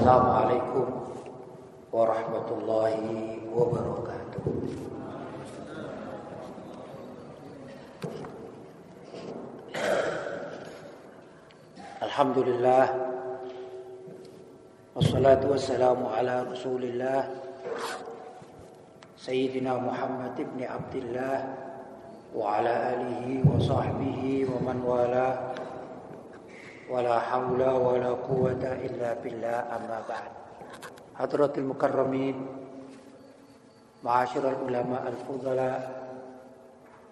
السلام عليكم ورحمة الله وبركاته. الحمد لله والصلاة والسلام على رسول الله سيدنا محمد بن عبد الله وعلى آله وصحبه ومن والاه. ولا حول ولا قوة إلا بالله أما بعد حضرة المكرمين معاشر العلماء الفضلاء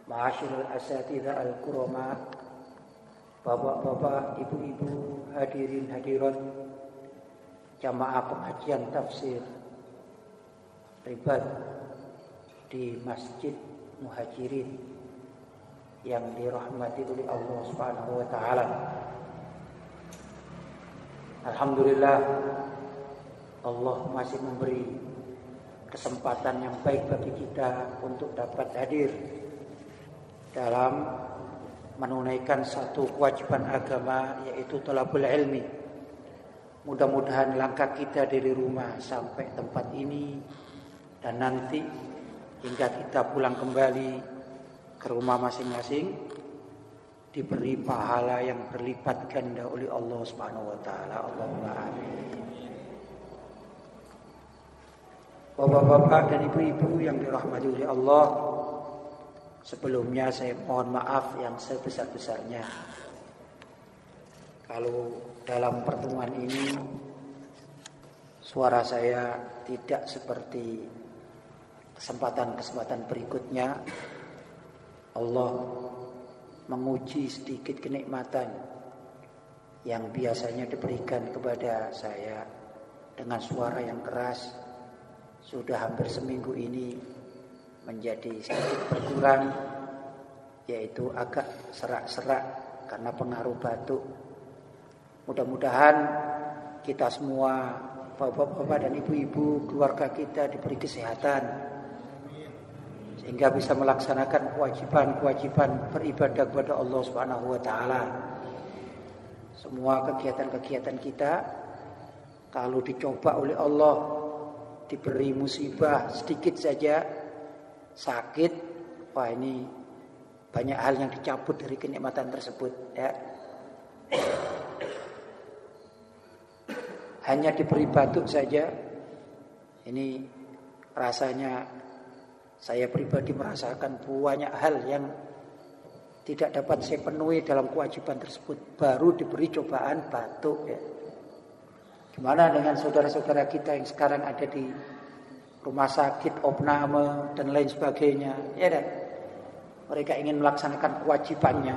معاشر الأساتذة الكرماء Bapak-bapak, ibu-ibu, hadirin hadirat Jamaah pengajian tafsir Ribat Di Masjid Muhajirin Yang dirahmati oleh Allah subhanahu wa ta'ala Alhamdulillah Allah masih memberi kesempatan yang baik bagi kita untuk dapat hadir dalam menunaikan satu kewajiban agama yaitu tolabul ilmi. Mudah-mudahan langkah kita dari rumah sampai tempat ini dan nanti hingga kita pulang kembali ke rumah masing-masing diberi pahala yang berlipat ganda oleh Allah Subhanahu wa taala. Allahumma amin. Bapak-bapak dan ibu-ibu yang dirahmati oleh Allah, sebelumnya saya mohon maaf yang sebesar-besarnya. Kalau dalam pertemuan ini suara saya tidak seperti kesempatan-kesempatan berikutnya, Allah menguji sedikit kenikmatan yang biasanya diberikan kepada saya dengan suara yang keras. Sudah hampir seminggu ini menjadi sedikit berkurang yaitu agak serak-serak karena pengaruh batuk. Mudah-mudahan kita semua bapak-bapak dan ibu-ibu keluarga kita diberi kesehatan sehingga bisa melaksanakan kewajiban-kewajiban beribadah kepada Allah Subhanahu wa taala. Semua kegiatan-kegiatan kita kalau dicoba oleh Allah diberi musibah sedikit saja sakit, wah ini banyak hal yang dicabut dari kenikmatan tersebut ya. Hanya diberi batuk saja ini rasanya saya pribadi merasakan banyak hal yang tidak dapat saya penuhi dalam kewajiban tersebut. Baru diberi cobaan batuk ya. Gimana dengan saudara-saudara kita yang sekarang ada di rumah sakit, opname dan lain sebagainya, ya kan? Mereka ingin melaksanakan kewajibannya.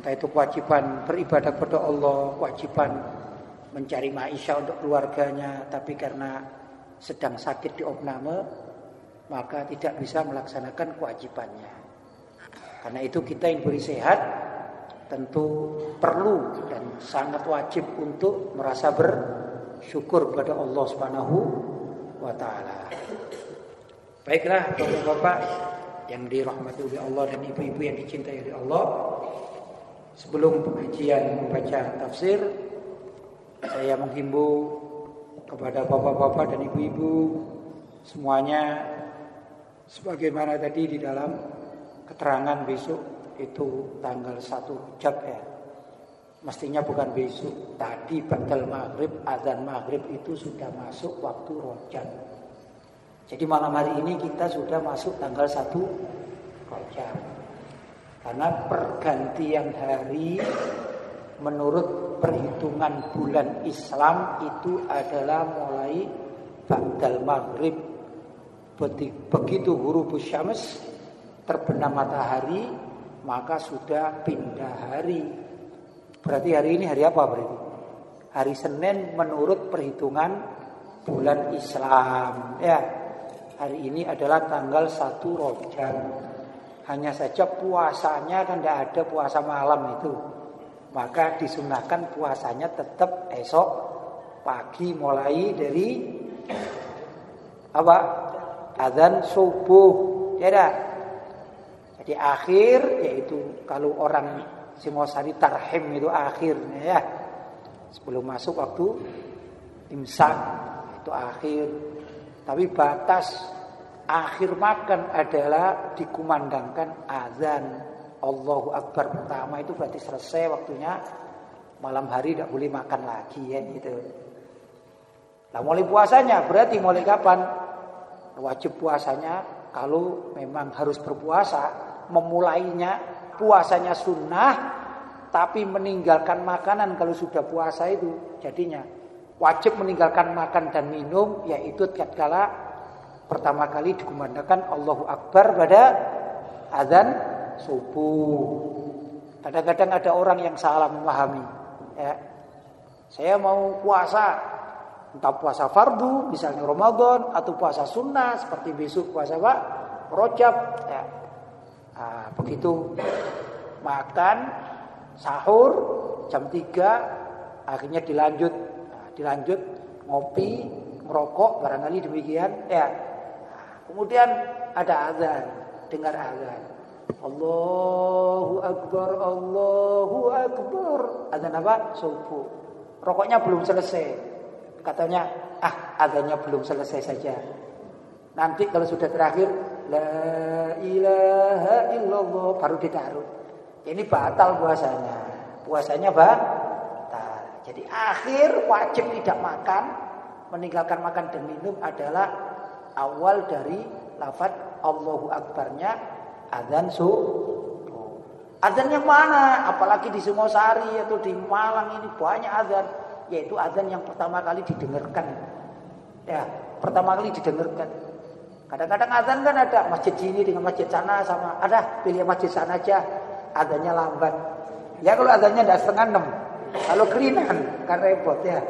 Entah itu kewajiban beribadah kepada Allah, kewajiban mencari maisha untuk keluarganya, tapi karena sedang sakit di opname, maka tidak bisa melaksanakan kewajibannya. Karena itu kita yang beri sehat tentu perlu dan sangat wajib untuk merasa bersyukur kepada Allah Subhanahu wa taala. Baiklah Bapak-bapak yang dirahmati oleh Allah dan ibu-ibu yang dicintai oleh Allah. Sebelum pengajian membaca tafsir, saya menghimbau kepada bapak-bapak dan ibu-ibu semuanya Sebagaimana tadi di dalam keterangan besok itu tanggal 1 Jab ya. Mestinya bukan besok. Tadi batal maghrib, azan maghrib itu sudah masuk waktu rojan. Jadi malam hari ini kita sudah masuk tanggal 1 rojan. Karena pergantian hari menurut perhitungan bulan Islam itu adalah mulai batal maghrib begitu huruf syams terbenam matahari maka sudah pindah hari. Berarti hari ini hari apa berarti? Hari Senin menurut perhitungan bulan Islam. Ya, hari ini adalah tanggal 1 Rojab. Hanya saja puasanya kan tidak ada puasa malam itu. Maka disunahkan puasanya tetap esok pagi mulai dari apa? Adzan subuh. Ya dah. Jadi akhir yaitu kalau orang Singosari tarhim itu akhirnya ya. Sebelum masuk waktu imsak itu akhir. Tapi batas akhir makan adalah dikumandangkan azan Allahu Akbar pertama itu berarti selesai waktunya malam hari tidak boleh makan lagi ya gitu. Nah mulai puasanya berarti mulai kapan? Wajib puasanya kalau memang harus berpuasa memulainya puasanya sunnah tapi meninggalkan makanan kalau sudah puasa itu jadinya wajib meninggalkan makan dan minum yaitu tatkala pertama kali dikumandangkan Allahu Akbar pada azan subuh. Kadang-kadang ada orang yang salah memahami. Ya. Saya mau puasa, entah puasa fardu, misalnya Ramadan, atau puasa sunnah seperti besok puasa apa? Rojab. Ya. Nah, begitu. Makan sahur jam 3 akhirnya dilanjut. Nah, dilanjut ngopi merokok barangkali demikian ya. Kemudian ada azan. Dengar azan. Allahu Akbar Allahu Akbar. Azan apa? Subuh. Rokoknya belum selesai katanya ah azannya belum selesai saja nanti kalau sudah terakhir La ilaha illallah baru ditaruh. Ini batal puasanya. Puasanya batal. Jadi akhir wajib tidak makan, meninggalkan makan dan minum adalah awal dari lafaz Allahu Akbarnya adzan subuh. Adzan yang mana? Apalagi di Sumosari atau di Malang ini banyak adzan, yaitu adzan yang pertama kali didengarkan. Ya, pertama kali didengarkan. Kadang-kadang azan kan ada masjid sini dengan masjid sana sama. Ada pilih masjid sana aja. Adanya lambat. Ya kalau azannya tidak setengah enam. Kalau kerinan kan repot ya.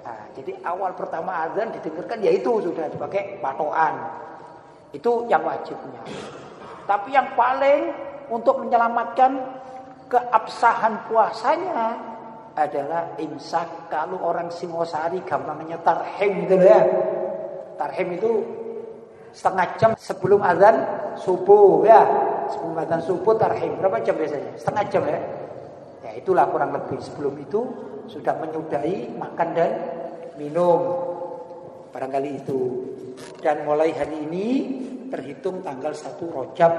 Nah, jadi awal pertama azan didengarkan ya itu sudah dipakai patokan. Itu yang wajibnya. Tapi yang paling untuk menyelamatkan keabsahan puasanya adalah imsak. Kalau orang Singosari gampangnya tarhim gitu ya. Tarhim itu setengah jam sebelum azan subuh ya. Sebelum azan subuh tarhim. Berapa jam biasanya? Setengah jam ya. Ya itulah kurang lebih. Sebelum itu sudah menyudahi makan dan minum. Barangkali itu. Dan mulai hari ini terhitung tanggal 1 Rojab.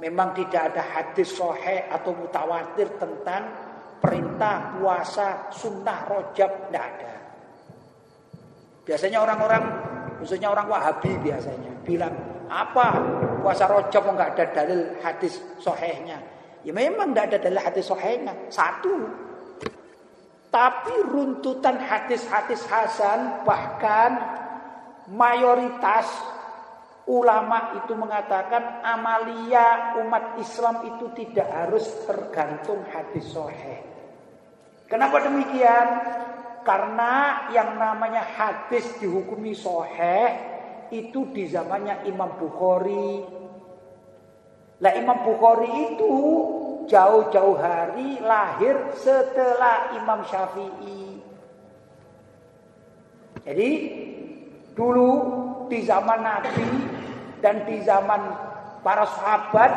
Memang tidak ada hadis sohe atau mutawatir tentang perintah puasa sunnah Rojab. Tidak ada. Biasanya orang-orang khususnya orang Wahabi biasanya bilang apa puasa rojab nggak ada dalil hadis sohehnya ya memang nggak ada dalil hadis sohehnya satu tapi runtutan hadis-hadis Hasan bahkan mayoritas ulama itu mengatakan amalia umat Islam itu tidak harus tergantung hadis soheh. Kenapa demikian? Karena yang namanya hadis dihukumi soheh itu di zamannya Imam Bukhari. Lah Imam Bukhari itu jauh-jauh hari lahir setelah Imam Syafi'i. Jadi dulu di zaman Nabi dan di zaman para sahabat,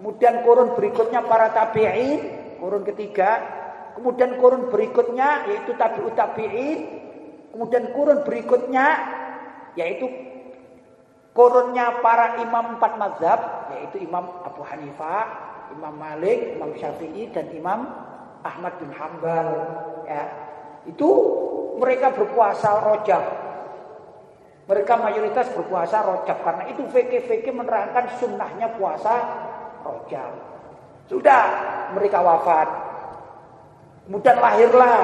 kemudian kurun berikutnya para tabi'in, kurun ketiga kemudian kurun berikutnya yaitu tabi'ut tabi'in, kemudian kurun berikutnya yaitu kurunnya para imam empat mazhab yaitu Imam Abu Hanifah, Imam Malik, Imam Syafi'i dan Imam Ahmad bin Hambal ya. Itu mereka berpuasa rojab. Mereka mayoritas berpuasa rojab karena itu fikih-fikih menerangkan sunnahnya puasa rojab. Sudah mereka wafat. Kemudian lahirlah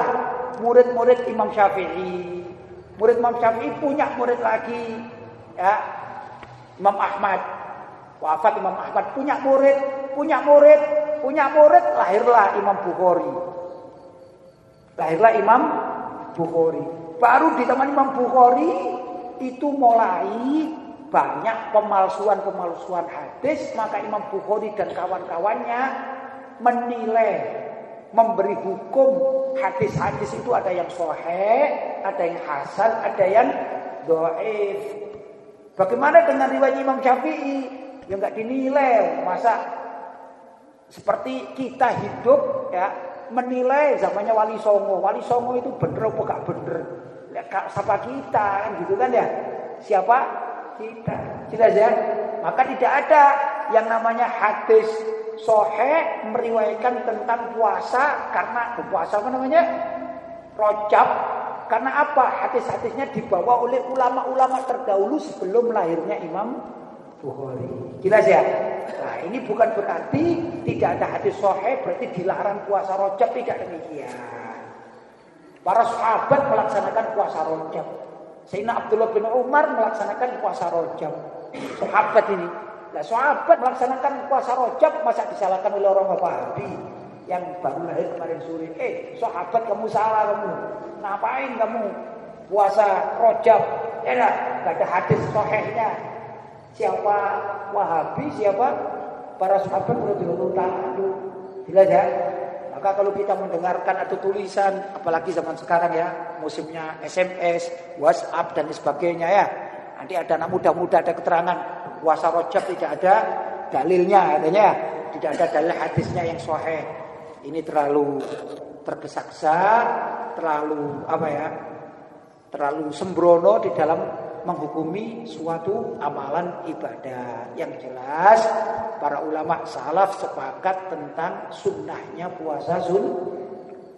murid-murid Imam Syafi'i. Murid Imam Syafi'i punya murid lagi. Ya. Imam Ahmad. Wafat Imam Ahmad punya murid, punya murid, punya murid, lahirlah Imam Bukhari. Lahirlah Imam Bukhari. Baru di zaman Imam Bukhari itu mulai banyak pemalsuan-pemalsuan hadis, maka Imam Bukhari dan kawan-kawannya menilai memberi hukum hadis-hadis itu ada yang sohe, ada yang hasan, ada yang doif. Bagaimana dengan riwayat Imam Syafi'i yang nggak dinilai? Masa seperti kita hidup ya menilai zamannya Wali Songo. Wali Songo itu bener apa gak bener? Ya, siapa kita kan gitu kan ya? Siapa kita? Jelas ya? Maka tidak ada yang namanya hadis sohe meriwayatkan tentang puasa karena puasa apa namanya? Rojab. Karena apa? Hadis-hadisnya dibawa oleh ulama-ulama terdahulu sebelum lahirnya Imam Bukhari. Jelas ya? Nah ini bukan berarti tidak ada hadis sohe berarti dilarang puasa rojab tidak demikian. Para sahabat melaksanakan puasa rojab. Sayyidina Abdullah bin Umar melaksanakan puasa rojab. Sahabat ini. Nah, sahabat melaksanakan puasa rojab masa disalahkan oleh orang Wahabi yang baru lahir kemarin sore. Eh, sahabat kamu salah kamu. Ngapain kamu puasa rojab? Ya gak ada hadis sohehnya. Siapa Wahabi, siapa para sahabat radhiyallahu taala Jelas ya? Maka kalau kita mendengarkan atau tulisan, apalagi zaman sekarang ya, musimnya SMS, WhatsApp dan sebagainya ya. Nanti ada anak muda-muda ada keterangan puasa rojab tidak ada dalilnya adanya, tidak ada dalil hadisnya yang sahih. Ini terlalu tergesa-gesa, terlalu apa ya? Terlalu sembrono di dalam menghukumi suatu amalan ibadah. Yang jelas para ulama salaf sepakat tentang sunnahnya puasa sun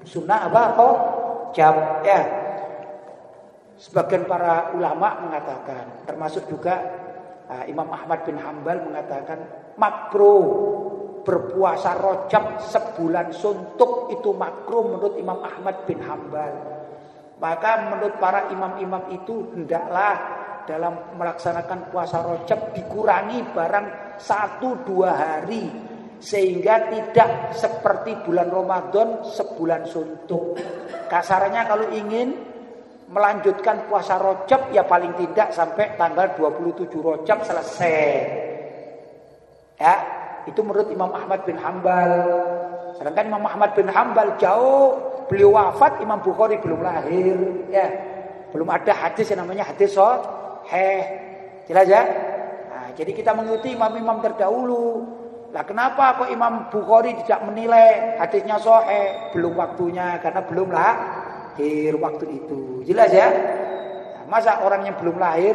sunnah apa kok jam ya. Sebagian para ulama mengatakan termasuk juga uh, Imam Ahmad bin Hambal mengatakan makruh berpuasa rojab sebulan suntuk itu makruh menurut Imam Ahmad bin Hambal. Maka menurut para imam-imam itu hendaklah dalam melaksanakan puasa rojab dikurangi barang satu dua hari sehingga tidak seperti bulan Ramadan sebulan suntuk. Kasarnya kalau ingin melanjutkan puasa rojab ya paling tidak sampai tanggal 27 rojab selesai. Ya, itu menurut Imam Ahmad bin Hambal. Sedangkan Imam Ahmad bin Hambal jauh beliau wafat Imam Bukhari belum lahir ya. Belum ada hadis yang namanya hadis heh jelas ya? Nah, jadi kita mengikuti imam-imam terdahulu. Lah kenapa kok Imam Bukhari tidak menilai hadisnya sohe belum waktunya karena belum lahir waktu itu jelas ya nah, masa orang yang belum lahir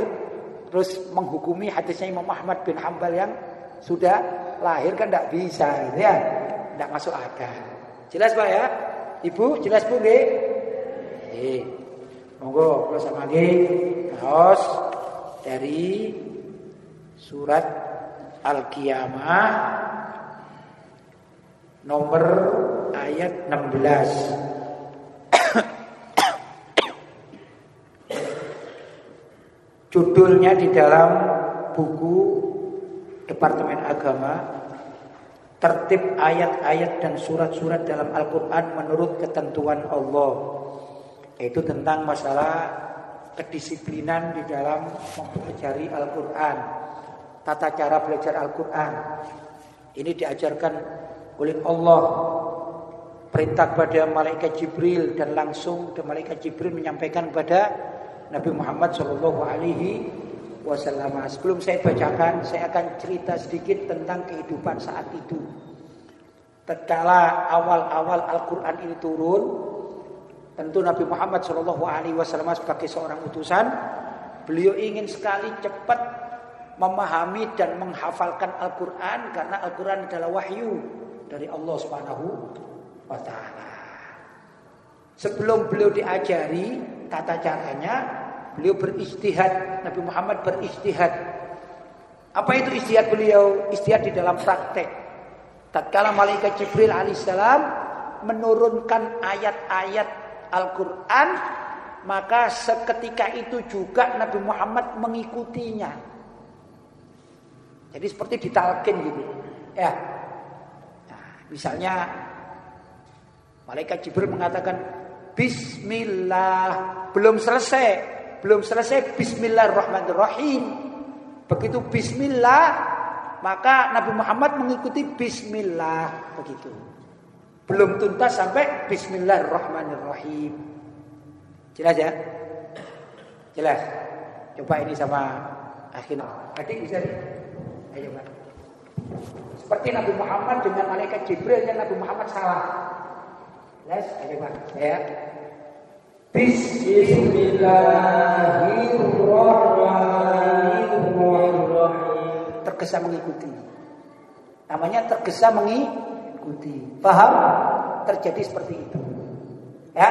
terus menghukumi hadisnya Imam Ahmad bin Hambal yang sudah lahir kan tidak bisa gitu ya tidak masuk akal jelas pak ya Ibu jelas Bu nggih? Nggih. Monggo kula samangke kaos dari surat Al-Qiyamah nomor ayat 16. Judulnya di dalam buku Departemen Agama tertib ayat-ayat dan surat-surat dalam Al-Quran menurut ketentuan Allah. Itu tentang masalah kedisiplinan di dalam mempelajari Al-Quran. Tata cara belajar Al-Quran. Ini diajarkan oleh Allah. Perintah kepada malaikat Jibril dan langsung malaikat Jibril menyampaikan kepada Nabi Muhammad Shallallahu Alaihi wasallam. Sebelum saya bacakan, saya akan cerita sedikit tentang kehidupan saat itu. Tatkala awal-awal Al-Qur'an ini turun, tentu Nabi Muhammad Shallallahu alaihi wasallam sebagai seorang utusan, beliau ingin sekali cepat memahami dan menghafalkan Al-Qur'an karena Al-Qur'an adalah wahyu dari Allah Subhanahu wa taala. Sebelum beliau diajari tata caranya, Beliau beristihad, Nabi Muhammad beristihad. Apa itu istihad beliau? Istihad di dalam praktek. Tatkala malaikat Jibril alaihissalam menurunkan ayat-ayat Al-Quran, maka seketika itu juga Nabi Muhammad mengikutinya. Jadi seperti ditalkin gitu. Ya. Nah, misalnya malaikat Jibril mengatakan Bismillah belum selesai belum selesai bismillahirrahmanirrahim. Begitu bismillah, maka Nabi Muhammad mengikuti bismillah begitu. Belum tuntas sampai bismillahirrahmanirrahim. Jelas ya? Jelas. Coba ini sama akhirnya. Adik bisa Ayo Pak. Seperti Nabi Muhammad dengan malaikat Jibril yang Nabi Muhammad salah. Les. Ya. Tergesa mengikuti. Namanya tergesa mengikuti. Paham? Terjadi seperti itu. Ya.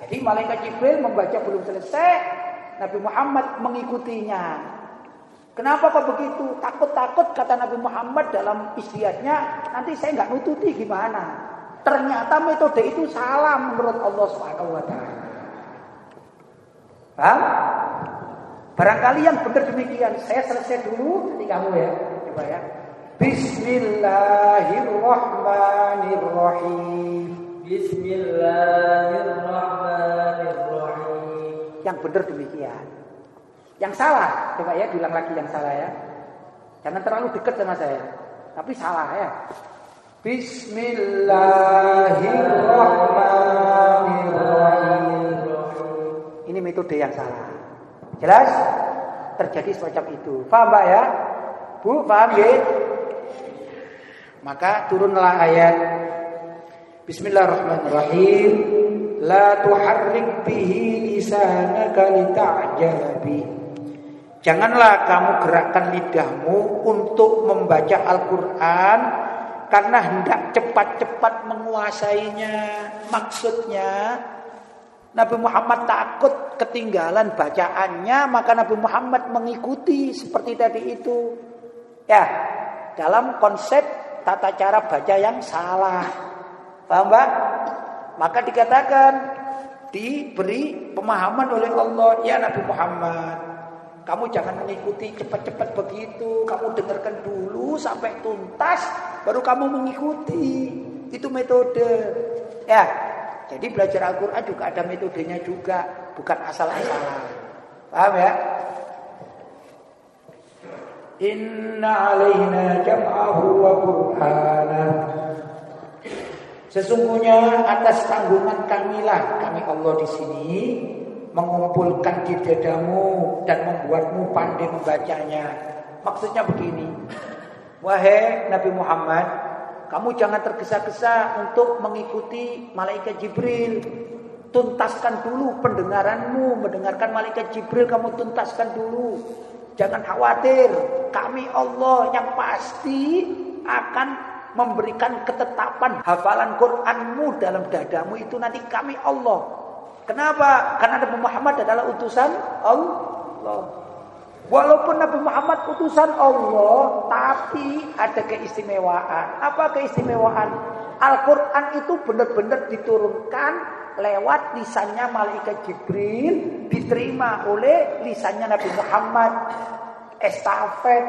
Jadi malaikat Jibril membaca belum selesai, Nabi Muhammad mengikutinya. Kenapa kok begitu? Takut-takut kata Nabi Muhammad dalam istiadatnya, nanti saya nggak nututi gimana. Ternyata metode itu salah menurut Allah Subhanahu wa taala. Paham? Barangkali yang benar demikian. Saya selesai dulu jadi kamu ya. Coba ya. Bismillahirrahmanirrahim. Bismillahirrahmanirrahim. Yang benar demikian. Yang salah, coba ya bilang lagi yang salah ya. Jangan terlalu dekat sama saya. Tapi salah ya. Bismillahirrahmanirrahim. Ini metode yang salah. Jelas? Terjadi semacam itu. Paham Mbak ya? Bu, paham ya? Maka turunlah ayat Bismillahirrahmanirrahim. La tuharrik bihi lisanaka lita'jala Janganlah kamu gerakkan lidahmu untuk membaca Al-Quran karena hendak cepat-cepat menguasainya. Maksudnya Nabi Muhammad takut ketinggalan bacaannya, maka Nabi Muhammad mengikuti seperti tadi itu. Ya, dalam konsep tata cara baca yang salah. Paham, Mbak? Maka dikatakan diberi pemahaman oleh Allah, ya Nabi Muhammad, kamu jangan mengikuti cepat-cepat begitu. Kamu dengarkan dulu sampai tuntas, baru kamu mengikuti. Itu metode. Ya, jadi belajar Al-Quran juga ada metodenya juga, bukan asal-asalan. Paham ya? Inna alaina jam'ahu wa qur'ana. Sesungguhnya atas tanggungan kamilah kami Allah di sini mengumpulkan di dadamu dan membuatmu pandai membacanya. Maksudnya begini, wahai Nabi Muhammad, kamu jangan tergesa-gesa untuk mengikuti malaikat Jibril. Tuntaskan dulu pendengaranmu, mendengarkan malaikat Jibril kamu tuntaskan dulu. Jangan khawatir, kami Allah yang pasti akan memberikan ketetapan hafalan Quranmu dalam dadamu itu nanti kami Allah Kenapa? Karena Nabi Muhammad adalah utusan Allah. Walaupun Nabi Muhammad utusan Allah, tapi ada keistimewaan. Apa keistimewaan? Al-Quran itu benar-benar diturunkan lewat lisannya malaikat Jibril, diterima oleh lisannya Nabi Muhammad. Estafet.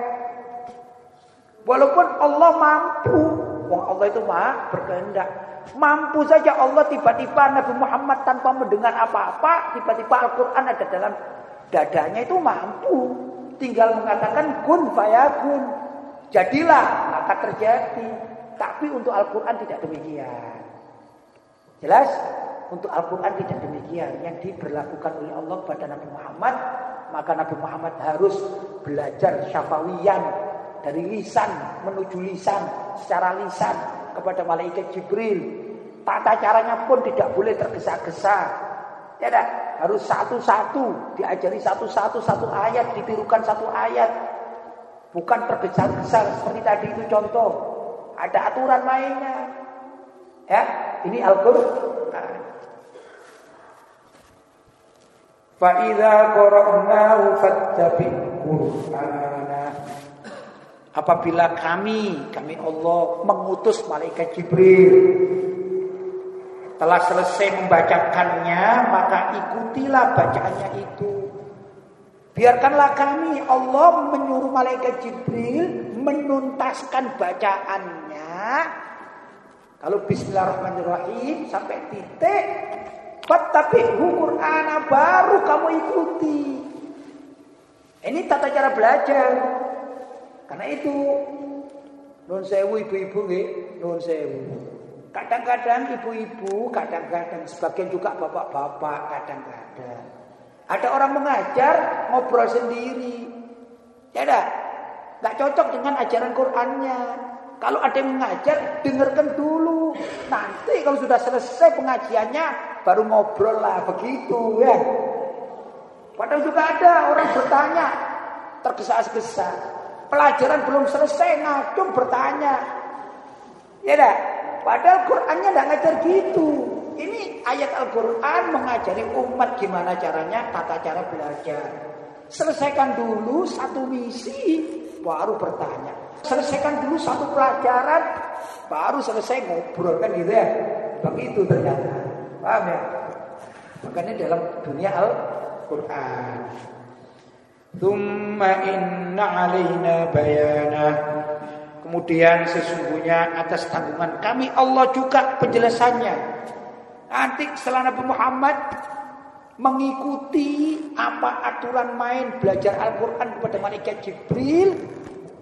Walaupun Allah mampu, Wong Allah itu maha berkehendak. Mampu saja Allah tiba-tiba Nabi Muhammad tanpa mendengar apa-apa, tiba-tiba Al-Quran ada dalam dadanya itu mampu. Tinggal mengatakan kun fayakun. Jadilah, maka terjadi. Tapi untuk Al-Quran tidak demikian. Jelas? Untuk Al-Quran tidak demikian. Yang diberlakukan oleh Allah pada Nabi Muhammad. Maka Nabi Muhammad harus belajar syafawiyan. Dari lisan menuju lisan. Secara lisan kepada malaikat Jibril. Tata caranya pun tidak boleh tergesa-gesa. Ya dah, harus satu-satu diajari satu-satu satu ayat, ditirukan satu ayat. Bukan tergesa-gesa seperti tadi itu contoh. Ada aturan mainnya. Ya, ini Al-Qur'an. Fa idza qara'nahu fattabi' Qur'ana. Apabila kami, kami Allah mengutus malaikat Jibril telah selesai membacakannya, maka ikutilah bacaannya itu. Biarkanlah kami Allah menyuruh malaikat Jibril menuntaskan bacaannya. Kalau bismillahirrahmanirrahim sampai titik tapi Quran baru kamu ikuti. Ini tata cara belajar. Karena itu non sewu ibu-ibu nggih, non sewu. Kadang-kadang ibu-ibu, kadang-kadang sebagian juga bapak-bapak, kadang-kadang. Ada orang mengajar ngobrol sendiri. Ya dah, nggak cocok dengan ajaran Qur'annya. Kalau ada yang mengajar, dengarkan dulu. Nanti kalau sudah selesai pengajiannya baru ngobrol lah begitu ya. Padahal juga ada orang bertanya tergesa-gesa. Pelajaran belum selesai ngadung bertanya. Ya dah. Padahal Qurannya tidak ngajar gitu. Ini ayat Al-Quran mengajari umat gimana caranya tata cara belajar. Selesaikan dulu satu misi, baru bertanya. Selesaikan dulu satu pelajaran, baru selesai ngobrol kan gitu ya. Begitu ternyata. Paham ya? Makanya dalam dunia Al-Quran. Thumma inna alaina bayana. Kemudian sesungguhnya atas tanggungan kami Allah juga penjelasannya. Nanti setelah Nabi Muhammad mengikuti apa aturan main belajar Al-Quran kepada malaikat Jibril.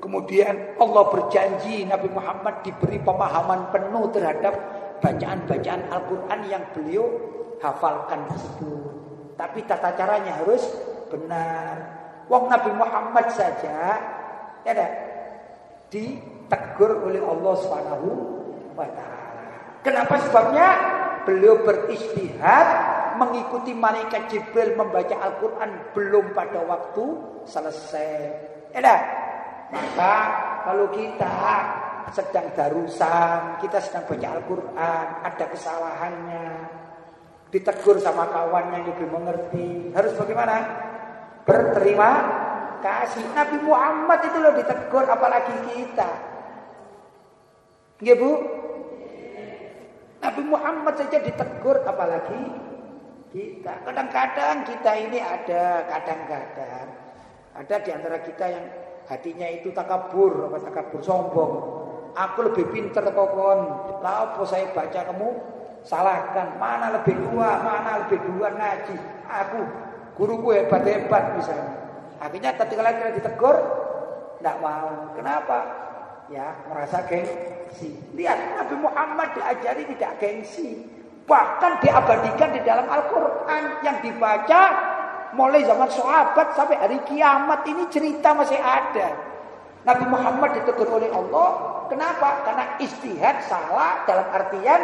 Kemudian Allah berjanji Nabi Muhammad diberi pemahaman penuh terhadap bacaan-bacaan Al-Quran yang beliau hafalkan tersebut. Tapi tata caranya harus benar. Wong Nabi Muhammad saja ya ada ditegur oleh Allah Subhanahu wa taala. Kenapa sebabnya? Beliau beristihad mengikuti malaikat Jibril membaca Al-Qur'an belum pada waktu selesai. Ya Maka kalau kita sedang darusan, kita sedang baca Al-Qur'an, ada kesalahannya, ditegur sama kawan yang lebih mengerti, harus bagaimana? Berterima kasih. Nabi Muhammad itu loh ditegur apalagi kita. Nggih Bu? Nabi Muhammad saja ditegur apalagi kita. Kadang-kadang kita ini ada, kadang-kadang ada di antara kita yang hatinya itu takabur, apa takabur sombong. Aku lebih pinter kokon. Lah apa saya baca kamu salahkan. Mana lebih tua, mana lebih duluan ngaji. Aku guruku hebat-hebat misalnya. Akhirnya ketika lagi ditegur, tidak mau. Kenapa? Ya, merasa gengsi. Lihat Nabi Muhammad diajari tidak gengsi. Bahkan diabadikan di dalam Al-Quran yang dibaca mulai zaman sahabat sampai hari kiamat ini cerita masih ada. Nabi Muhammad ditegur oleh Allah. Kenapa? Karena istihad salah dalam artian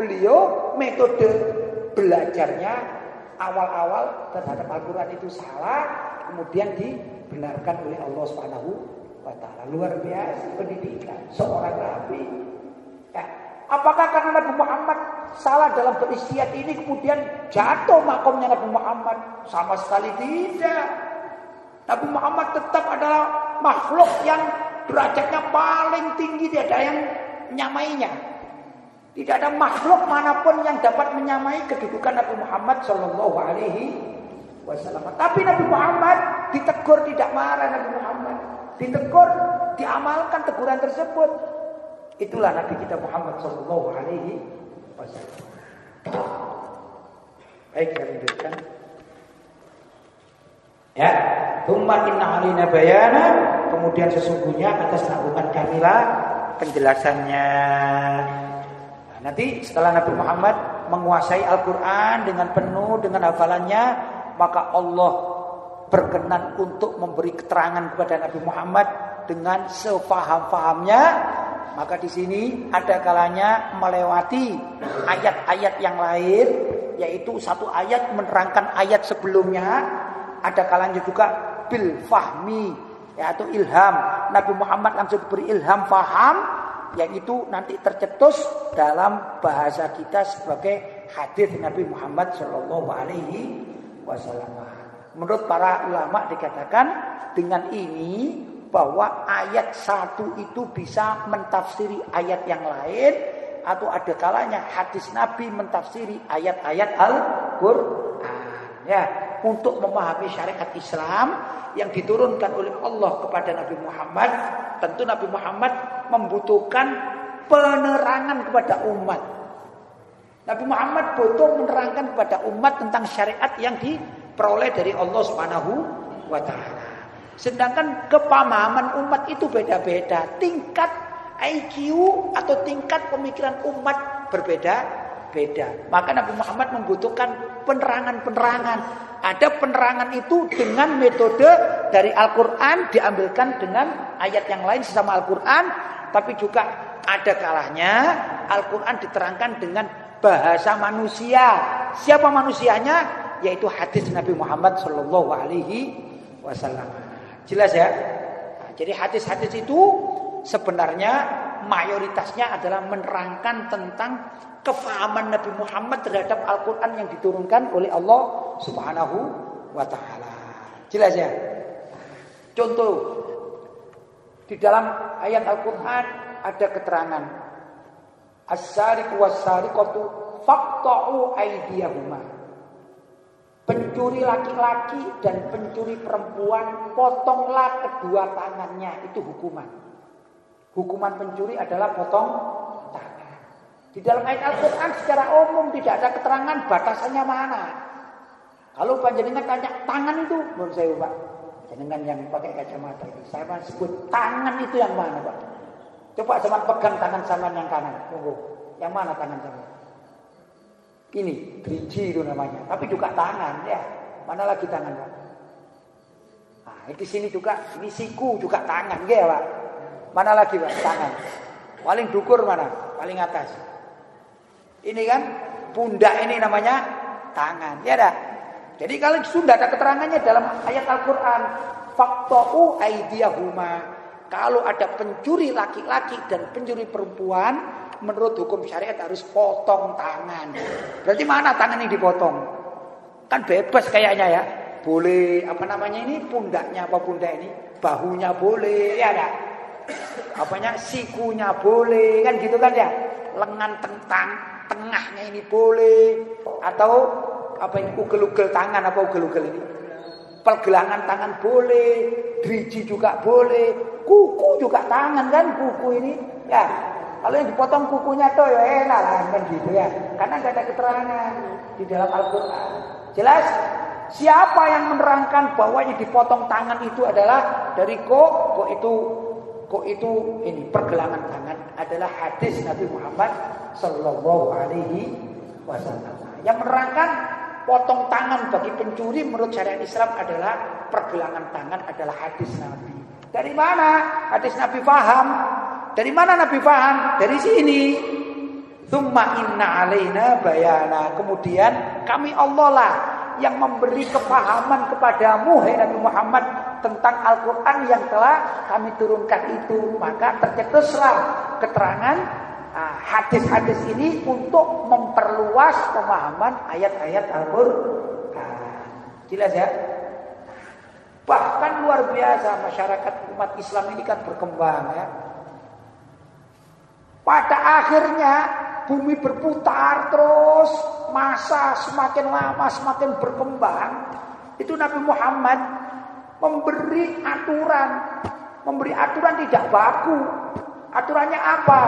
beliau metode belajarnya awal-awal terhadap Al-Quran itu salah kemudian dibenarkan oleh Allah Subhanahu wa taala. Luar biasa pendidikan seorang nabi. Ya. Apakah karena Nabi Muhammad salah dalam beristiad ini kemudian jatuh makomnya Nabi Muhammad? Sama sekali tidak. Nabi Muhammad tetap adalah makhluk yang derajatnya paling tinggi tidak ada yang menyamainya. Tidak ada makhluk mana pun yang dapat menyamai kedudukan Nabi Muhammad Shallallahu Alaihi wasallam. Tapi Nabi Muhammad ditegur tidak marah Nabi Muhammad. Ditegur, diamalkan teguran tersebut. Itulah Nabi kita Muhammad sallallahu alaihi wasallam. Baik, kita lanjutkan. Ya, Thumma inna alina bayana Kemudian sesungguhnya atas tanggungan kamilah penjelasannya Nanti setelah Nabi Muhammad menguasai Al-Quran dengan penuh dengan hafalannya maka Allah berkenan untuk memberi keterangan kepada Nabi Muhammad dengan sefaham-fahamnya. Maka di sini ada kalanya melewati ayat-ayat yang lain yaitu satu ayat menerangkan ayat sebelumnya. Ada kalanya juga bil fahmi yaitu ilham. Nabi Muhammad langsung beri ilham faham yaitu nanti tercetus dalam bahasa kita sebagai hadis Nabi Muhammad Shallallahu Alaihi wasallam. Menurut para ulama dikatakan dengan ini bahwa ayat satu itu bisa mentafsiri ayat yang lain atau ada kalanya hadis Nabi mentafsiri ayat-ayat Al-Qur'an ya untuk memahami syariat Islam yang diturunkan oleh Allah kepada Nabi Muhammad tentu Nabi Muhammad membutuhkan penerangan kepada umat Nabi Muhammad butuh menerangkan kepada umat tentang syariat yang diperoleh dari Allah Subhanahu wa taala. Sedangkan kepamahaman umat itu beda-beda, tingkat IQ atau tingkat pemikiran umat berbeda-beda. Maka Nabi Muhammad membutuhkan penerangan-penerangan. Ada penerangan itu dengan metode dari Al-Qur'an diambilkan dengan ayat yang lain sesama Al-Qur'an, tapi juga ada kalahnya Al-Quran diterangkan dengan bahasa manusia. Siapa manusianya? Yaitu hadis Nabi Muhammad Shallallahu Alaihi Wasallam. Jelas ya? Nah, jadi hadis-hadis itu sebenarnya mayoritasnya adalah menerangkan tentang kefahaman Nabi Muhammad terhadap Al-Quran yang diturunkan oleh Allah Subhanahu wa Ta'ala. Jelas ya? Contoh, di dalam ayat Al-Quran ada keterangan As-sariqu was-sariqatu faqta'u aydiyahuma. Pencuri laki-laki dan pencuri perempuan potonglah kedua tangannya itu hukuman. Hukuman pencuri adalah potong tangan. Di dalam ayat Al-Qur'an secara umum tidak ada keterangan batasannya mana. Kalau panjenengan tanya tangan itu, belum saya Pak. Jenengan yang pakai kacamata ini, saya sebut tangan itu yang mana Pak? Coba zaman pegang tangan sama yang kanan. Tunggu. Yang mana tangan sama? Ini driji itu namanya. Tapi juga tangan ya. Mana lagi tangan Pak? Nah, di sini juga ini siku juga tangan ya Pak. Mana lagi Pak? Tangan. Paling dukur mana? Paling atas. Ini kan pundak ini namanya tangan. Ya dah. Jadi kalau sudah ada keterangannya dalam ayat Al-Qur'an, faqta'u aydiyahuma kalau ada pencuri laki-laki dan pencuri perempuan, menurut hukum syariat harus potong tangan. Berarti mana tangan yang dipotong? Kan bebas kayaknya ya. Boleh apa namanya ini pundaknya apa pundak ini? Bahunya boleh ya ada. Apanya sikunya boleh kan gitu kan ya. Lengan tentang tengahnya ini boleh atau apa ini ugel-ugel tangan apa ugel-ugel ini? Pergelangan tangan boleh, driji juga boleh, Kuku juga tangan kan kuku ini. Ya, kalau yang dipotong kukunya tuh ya enak lah kan gitu ya. Karena gak ada keterangan di dalam Al-Qur'an. Jelas? Siapa yang menerangkan bahwa yang dipotong tangan itu adalah dari kok kok itu kok itu ini pergelangan tangan adalah hadis Nabi Muhammad Sallallahu Alaihi Wasallam. Yang menerangkan potong tangan bagi pencuri menurut syariat Islam adalah pergelangan tangan adalah hadis Nabi. Dari mana hadis Nabi faham? Dari mana Nabi faham? Dari sini. Thumma inna alaina bayana. Kemudian kami Allah lah yang memberi kepahaman kepadamu hai Nabi Muhammad tentang Al-Quran yang telah kami turunkan itu. Maka tercetuslah keterangan ah, hadis-hadis ini untuk memperluas pemahaman ayat-ayat Al-Quran. Jelas ya? Bahkan luar biasa masyarakat umat Islam ini kan berkembang ya. Pada akhirnya bumi berputar terus, masa semakin lama semakin berkembang. Itu Nabi Muhammad memberi aturan, memberi aturan tidak baku. Aturannya apa?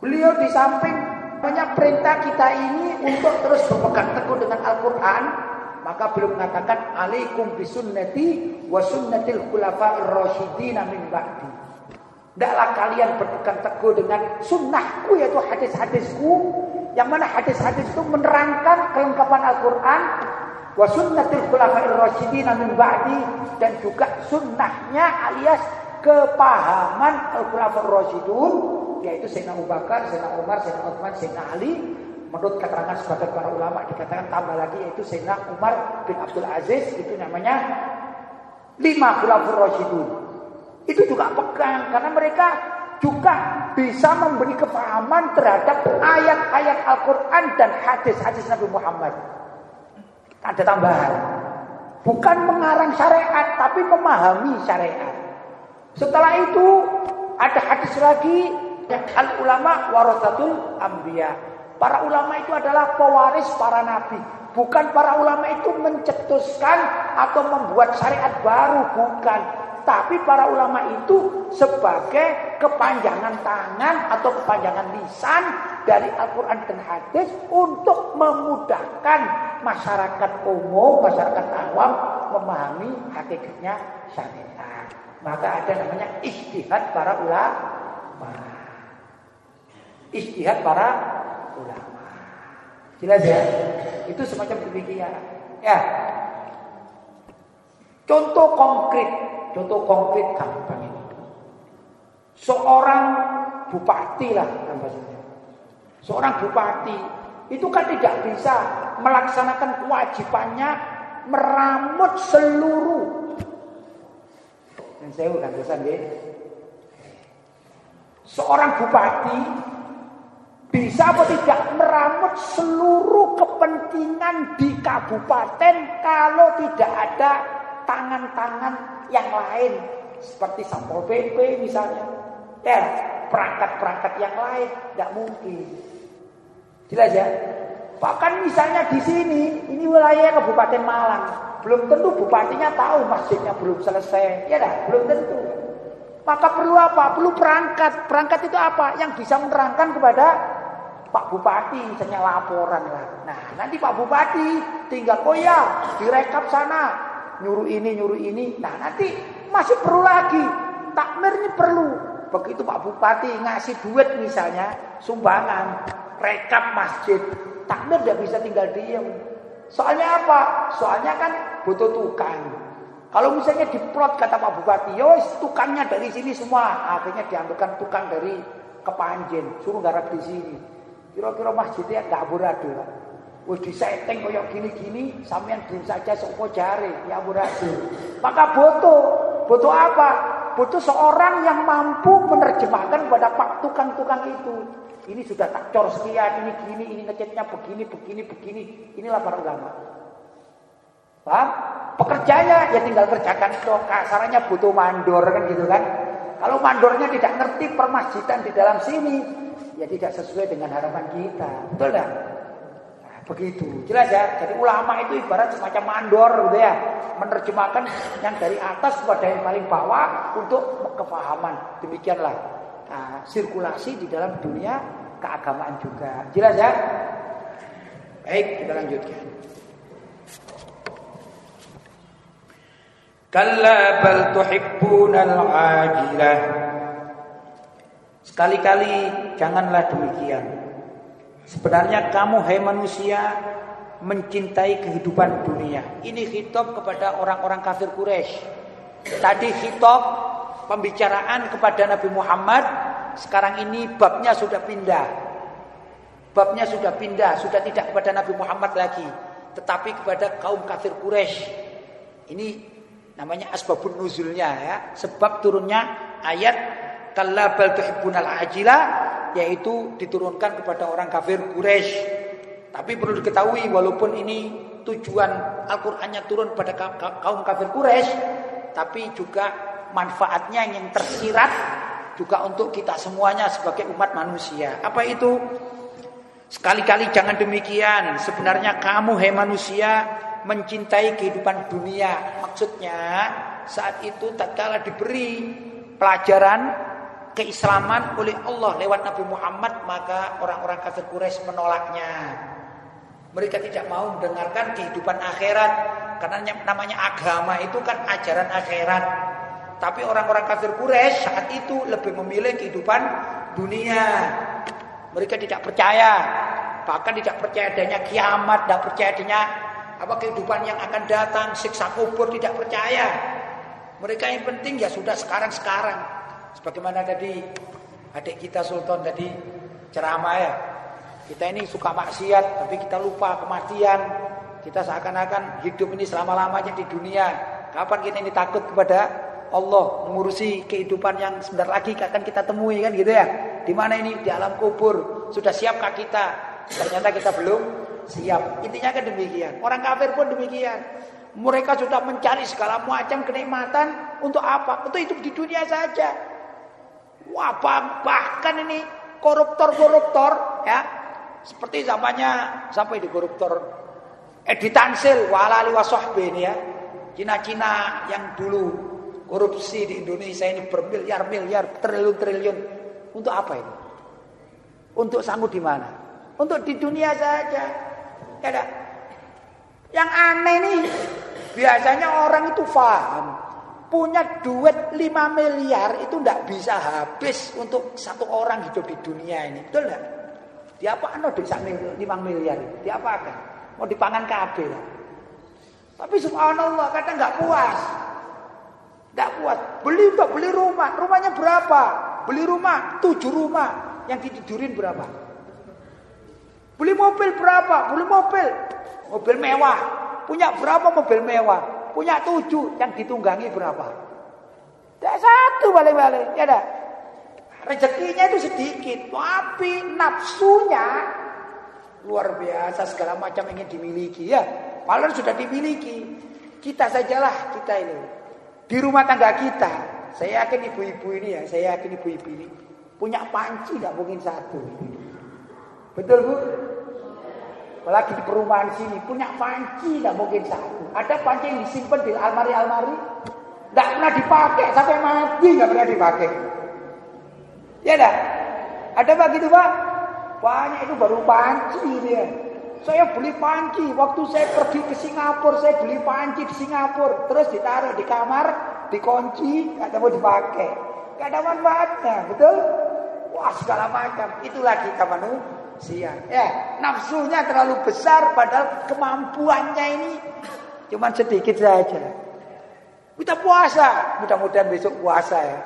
Beliau di samping banyak perintah kita ini untuk terus berpegang teguh dengan Al-Quran maka beliau mengatakan alaikum bisunnati wa sunnatil khulafa'ir rasyidin min ba'di. Tidaklah kalian berpegang teguh dengan sunnahku yaitu hadis-hadisku yang mana hadis-hadis itu menerangkan kelengkapan Al-Qur'an wa sunnatil khulafa'ir rasyidin min ba'di dan juga sunnahnya alias kepahaman Al-Khulafa'ir Rasyidun yaitu Sayyidina Abu Bakar, Sayyidina Umar, Sayyidina Utsman, Sayyidina Ali Menurut keterangan sebagian para ulama dikatakan tambah lagi yaitu Sayyidina Umar bin Abdul Aziz itu namanya lima khulafur rasyidun. Itu juga pegang karena mereka juga bisa memberi kepahaman terhadap ayat-ayat Al-Quran dan hadis-hadis Nabi Muhammad. Ada tambahan. Bukan mengarang syariat, tapi memahami syariat. Setelah itu ada hadis lagi al-ulama warasatul ambiya. Para ulama itu adalah pewaris para nabi. Bukan para ulama itu mencetuskan atau membuat syariat baru, bukan. Tapi para ulama itu sebagai kepanjangan tangan atau kepanjangan lisan dari Al-Quran dan hadis untuk memudahkan masyarakat umum, masyarakat awam memahami hakikatnya syariat. Maka ada namanya istihad para ulama. Istihad para ulama. Jelas ya? Itu semacam demikian. Ya. Contoh konkret, contoh konkret gampang ini. Seorang bupati lah Seorang bupati itu kan tidak bisa melaksanakan kewajibannya meramut seluruh. Dan saya udah pesan Seorang bupati bisa atau tidak meramut seluruh kepentingan di kabupaten kalau tidak ada tangan-tangan yang lain seperti Satpol PP misalnya dan perangkat-perangkat yang lain tidak mungkin. Jelas ya? Bahkan misalnya di sini, ini wilayah Kabupaten Malang, belum tentu bupatinya tahu masjidnya belum selesai, ya dah, belum tentu. Maka perlu apa? Perlu perangkat. Perangkat itu apa? Yang bisa menerangkan kepada Pak Bupati, misalnya laporan lah. Nah, nanti Pak Bupati tinggal, oh ya, direkap sana, nyuruh ini, nyuruh ini. Nah, nanti masih perlu lagi. Takmir ini perlu. Begitu Pak Bupati ngasih duit misalnya, sumbangan, rekap masjid. Takmir tidak bisa tinggal diam. Soalnya apa? Soalnya kan butuh tukang. Kalau misalnya diplot kata Pak Bupati, yo tukangnya dari sini semua. Akhirnya diambilkan tukang dari Kepanjen, suruh garap di sini. Kira-kira masjidnya nggak amburadul. Wis disetting koyok gini-gini, sampean belum saja sopo jari, ya amburadul. Maka butuh, butuh apa? Butuh seorang yang mampu menerjemahkan pada pak tukang-tukang itu. Ini sudah tak cor sekian, ini gini, ini ngecetnya begini, begini, begini. Inilah para ulama. Paham? Pekerjanya ya tinggal kerjakan itu. Kasarannya butuh mandor kan gitu kan. Kalau mandornya tidak ngerti permasjidan di dalam sini, ya tidak sesuai dengan harapan kita. Betul enggak? Begitu. Jelas ya. Jadi ulama itu ibarat semacam mandor gitu ya. Menerjemahkan yang dari atas kepada yang paling bawah untuk kefahaman. Demikianlah nah, sirkulasi di dalam dunia keagamaan juga. Jelas ya? Baik, kita lanjutkan. Kalla bal tuhibbunal ajilah. Sekali-kali janganlah demikian. Sebenarnya kamu hai manusia mencintai kehidupan dunia. Ini khitab kepada orang-orang kafir Quraisy. Tadi khitab pembicaraan kepada Nabi Muhammad, sekarang ini babnya sudah pindah. Babnya sudah pindah, sudah tidak kepada Nabi Muhammad lagi, tetapi kepada kaum kafir Quraisy. Ini namanya asbabun nuzulnya ya, sebab turunnya ayat kalla bal tuhibbunal ajila yaitu diturunkan kepada orang kafir Quraisy. Tapi perlu diketahui walaupun ini tujuan Al-Qur'annya turun pada kaum kafir Quraisy, tapi juga manfaatnya yang tersirat juga untuk kita semuanya sebagai umat manusia. Apa itu? Sekali-kali jangan demikian. Sebenarnya kamu hai manusia mencintai kehidupan dunia. Maksudnya saat itu tak kalah diberi pelajaran keislaman oleh Allah lewat Nabi Muhammad maka orang-orang kafir Quraisy menolaknya. Mereka tidak mau mendengarkan kehidupan akhirat karena namanya agama itu kan ajaran akhirat. Tapi orang-orang kafir Quraisy saat itu lebih memilih kehidupan dunia. Mereka tidak percaya, bahkan tidak percaya adanya kiamat, tidak percaya adanya apa kehidupan yang akan datang, siksa kubur tidak percaya. Mereka yang penting ya sudah sekarang-sekarang. Sebagaimana tadi adik kita Sultan tadi ceramah ya. Kita ini suka maksiat, tapi kita lupa kematian. Kita seakan-akan hidup ini selama-lamanya di dunia. Kapan kita ini takut kepada Allah mengurusi kehidupan yang sebentar lagi akan kita temui kan gitu ya. Di mana ini di alam kubur sudah siapkah kita? Ternyata kita belum siap. Intinya kan demikian. Orang kafir pun demikian. Mereka sudah mencari segala macam kenikmatan untuk apa? Untuk hidup di dunia saja. Wah, bahkan ini koruptor-koruptor ya. Seperti zamannya sampai di koruptor Edi Tansil walali wasahbe ini ya. Cina-Cina yang dulu Korupsi di Indonesia ini bermiliar-miliar, triliun-triliun. Untuk apa ini? Untuk sanggup di mana? Untuk di dunia saja. Ya ada. Yang aneh nih, biasanya orang itu paham. Punya duit 5 miliar itu tidak bisa habis untuk satu orang hidup di dunia ini. Betul enggak? Diapaan no duit 5 miliar? Diapakan? Mau dipangan kabel. Tapi subhanallah kadang nggak puas. Tidak kuat. Beli untuk beli rumah. Rumahnya berapa? beli rumah, tujuh rumah. Yang ditidurin berapa? Beli mobil berapa? Beli mobil. Mobil mewah. Punya berapa mobil mewah? Punya tujuh. Yang ditunggangi berapa? Tidak satu balik-balik. Ya dah. Rezekinya itu sedikit. Tapi nafsunya luar biasa. Segala macam ingin dimiliki. Ya. Padahal sudah dimiliki. Kita sajalah kita ini. Di rumah tangga kita. Saya yakin ibu-ibu ini ya. Saya yakin ibu-ibu ini. Punya panci tidak mungkin satu. Betul bu? Apalagi di perumahan sini punya panci tidak mungkin satu. Ada panci yang disimpan di almari-almari, tidak pernah dipakai sampai mati nggak pernah dipakai. Ya dah. Ada pak gitu pak? Banyak itu baru panci ini ya. Saya beli panci waktu saya pergi ke Singapura, saya beli panci di Singapura, terus ditaruh di kamar, dikunci, nggak mau dipakai, nggak ada manfaatnya, betul? Wah segala macam. Itulah kita manusia siang. Ya, nafsunya terlalu besar padahal kemampuannya ini cuma sedikit saja. Kita puasa, mudah-mudahan besok puasa ya.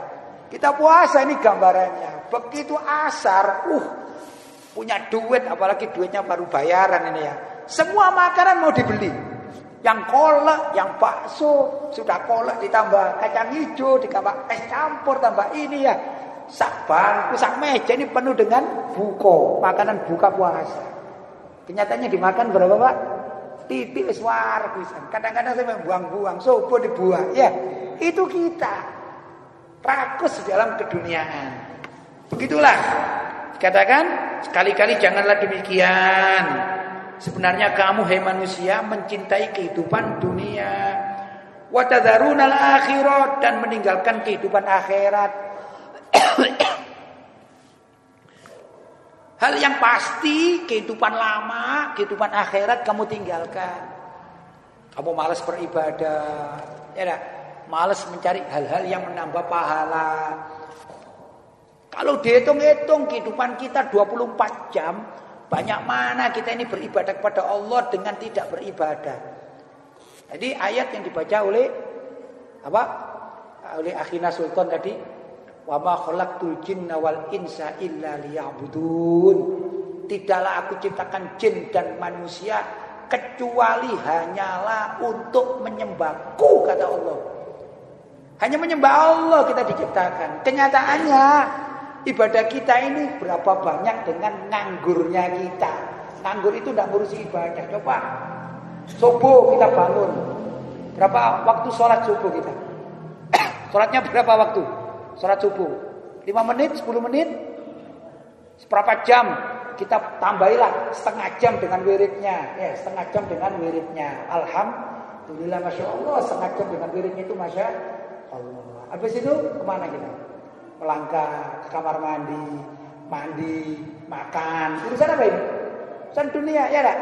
Kita puasa ini gambarannya. Begitu asar, uh, punya duit, apalagi duitnya baru bayaran ini ya. Semua makanan mau dibeli. Yang kolak, yang bakso, sudah kolak ditambah kacang hijau, ditambah es campur, tambah ini ya sak bangku, sak meja ini penuh dengan buko, makanan buka puasa. Kenyataannya dimakan berapa pak? Titik pisan. Kadang-kadang saya membuang-buang, sopo dibuang. Ya, itu kita rakus dalam keduniaan. Begitulah. Katakan sekali-kali janganlah demikian. Sebenarnya kamu hai manusia mencintai kehidupan dunia. Watadarunal akhirat dan meninggalkan kehidupan akhirat. Hal yang pasti kehidupan lama, kehidupan akhirat kamu tinggalkan. Kamu malas beribadah, ya. Malas mencari hal-hal yang menambah pahala. Kalau dihitung-hitung kehidupan kita 24 jam, banyak mana kita ini beribadah kepada Allah dengan tidak beribadah. Jadi ayat yang dibaca oleh apa? Oleh Akhina Sultan tadi Wa ma khalaqtul jinna wal insa illa liya'budun. Tidaklah aku ciptakan jin dan manusia kecuali hanyalah untuk menyembahku kata Allah. Hanya menyembah Allah kita diciptakan. Kenyataannya ibadah kita ini berapa banyak dengan nganggurnya kita. Nganggur itu tidak ngurusi ibadah. Coba subuh kita bangun. Berapa waktu sholat subuh kita? Sholatnya berapa waktu? Sholat subuh. 5 menit, 10 menit, seberapa jam kita tambahilah setengah jam dengan wiridnya. Ya, setengah jam dengan wiridnya. Alhamdulillah, Masya Allah, setengah jam dengan wiridnya itu Masya Allah. Habis itu ke mana kita? Melangkah ke kamar mandi, mandi, makan. Urusan apa ini? Urusan dunia, ya enggak?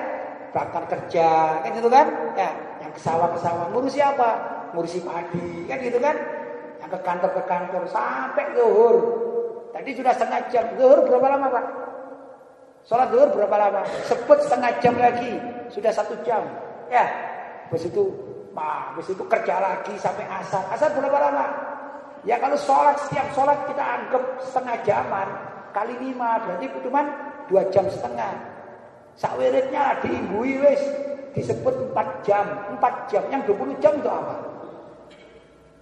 Bahkan kerja, kan gitu kan? Ya, yang ke sawah-ke sawah. Ngurusi apa? Ngurusi padi, kan gitu kan? Ke kantor ke kantor sampai zuhur. Tadi sudah setengah jam. Zuhur berapa lama pak? Sholat zuhur berapa lama? Sebut setengah jam lagi. Sudah satu jam. Ya. Habis itu, habis itu kerja lagi sampai asar. Asar berapa lama? Ya kalau sholat setiap sholat kita anggap setengah jaman kali lima berarti cuma dua jam setengah. Sakwiritnya diimbui wis disebut empat jam, empat jam. Yang 20 jam itu apa?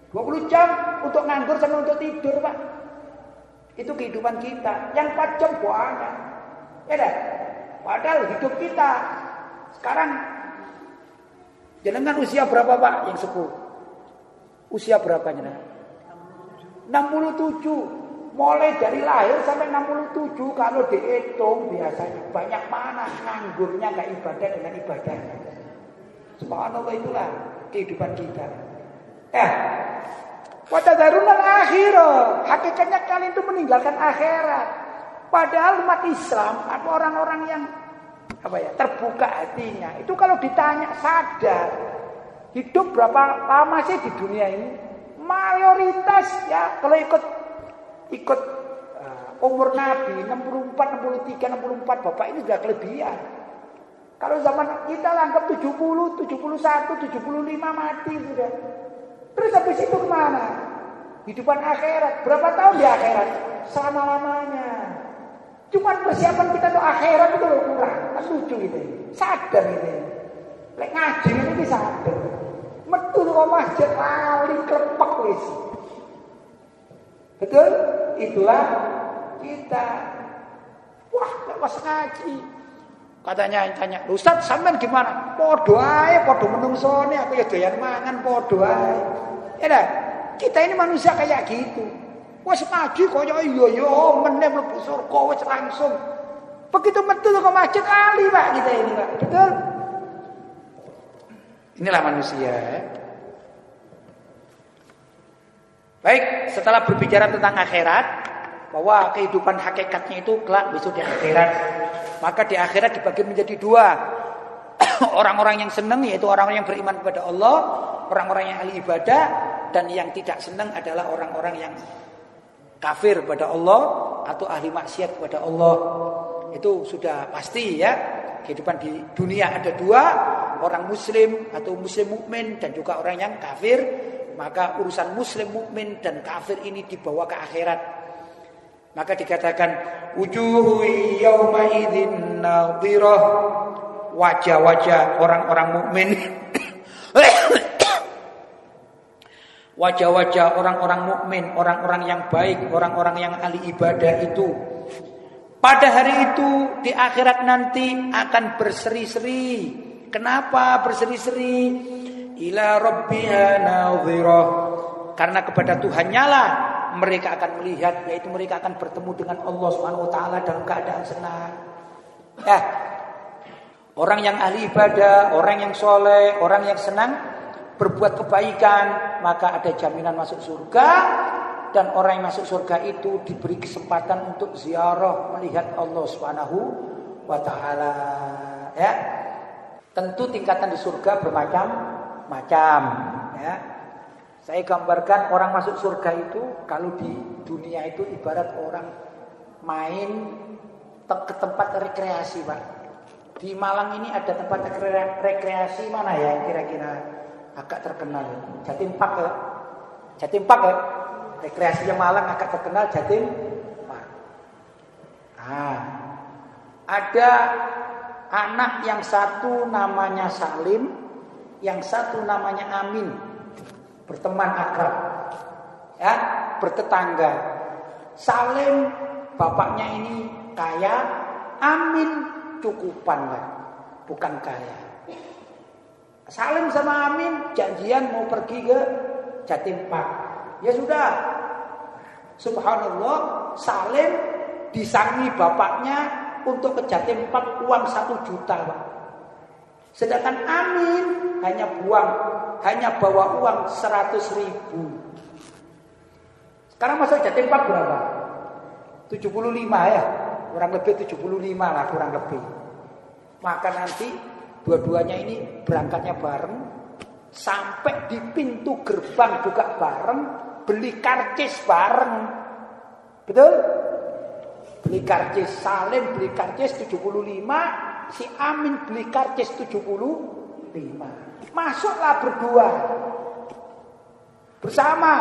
20 jam untuk nganggur sama untuk tidur, Pak. Itu kehidupan kita. Yang 4 jam banyak. Ya dah. Padahal hidup kita sekarang jenengan usia berapa, Pak? Yang sepuh. Usia berapa jenengan? 67. Mulai dari lahir sampai 67 kalau dihitung biasanya banyak mana nganggurnya nggak ibadah dengan ibadahnya. Subhanallah itulah kehidupan kita. Eh, Watadarunal akhirat. Hakikatnya kalian itu meninggalkan akhirat. Padahal umat Islam atau orang-orang yang apa ya terbuka hatinya itu kalau ditanya sadar hidup berapa lama sih di dunia ini mayoritas ya kalau ikut ikut uh, umur Nabi 64 63 64 Bapak ini sudah kelebihan kalau zaman kita anggap 70 71 75 mati sudah Terus habis itu ke mana? Hidupan akhirat. Berapa tahun di akhirat? selama-lamanya. Cuman persiapan kita untuk akhirat itu kurang. Kan lucu gitu. Sadar gitu. Lek ngaji ini sadar. Metu ke masjid lali klepek wis. Betul? Itulah kita. Wah, pas ngaji. Katanya tanya, Ustaz sampean gimana? Podo ae, podo menungsone aku ya doyan mangan podo ae. Ya kita ini manusia kayak gitu. Wes ngaji kaya iya ya meneh mlebu surga wis langsung. Begitu metu ke masjid kali Pak kita ini Pak. Betul? Inilah manusia ya. Baik, setelah berbicara tentang akhirat, bahwa kehidupan hakikatnya itu kelak besok di akhirat. Maka di akhirat dibagi menjadi dua. Orang-orang yang senang yaitu orang-orang yang beriman kepada Allah, orang-orang yang ahli ibadah dan yang tidak senang adalah orang-orang yang kafir kepada Allah atau ahli maksiat kepada Allah. Itu sudah pasti ya. Kehidupan di dunia ada dua, orang muslim atau muslim mukmin dan juga orang yang kafir. Maka urusan muslim mukmin dan kafir ini dibawa ke akhirat. Maka dikatakan wujuhu yauma idzin nadhirah. Wajah-wajah orang-orang mukmin wajah-wajah orang-orang mukmin, orang-orang yang baik, orang-orang yang ahli ibadah itu pada hari itu di akhirat nanti akan berseri-seri. Kenapa berseri-seri? Ila rabbiha nadhirah. Karena kepada Tuhan nyala mereka akan melihat yaitu mereka akan bertemu dengan Allah Subhanahu wa taala dalam keadaan senang. Ya. Orang yang ahli ibadah, orang yang soleh, orang yang senang berbuat kebaikan maka ada jaminan masuk surga dan orang yang masuk surga itu diberi kesempatan untuk ziarah melihat Allah Subhanahu wa taala ya tentu tingkatan di surga bermacam-macam ya saya gambarkan orang masuk surga itu kalau di dunia itu ibarat orang main ke tempat rekreasi Pak di Malang ini ada tempat rekreasi mana ya kira-kira agak terkenal. Jatim Pak ya. Jatim Pak ya. Rekreasinya Malang agak terkenal Jatim Pak. Nah, ada anak yang satu namanya Salim, yang satu namanya Amin. Berteman akrab. Ya, bertetangga. Salim bapaknya ini kaya, Amin cukupan, bukan kaya. Salim sama Amin janjian mau pergi ke Jatim Park. Ya sudah. Subhanallah, Salim disangi bapaknya untuk ke Jatim Park uang satu juta, Pak. Sedangkan Amin hanya buang, hanya bawa uang seratus ribu. Sekarang masuk Jatim Park berapa? 75 ya. Kurang lebih 75 lah kurang lebih. Maka nanti Dua-duanya ini berangkatnya bareng sampai di pintu gerbang juga bareng, beli karcis bareng. Betul? Beli karcis Salim beli karcis 75, si Amin beli karcis 75. Masuklah berdua. Bersama.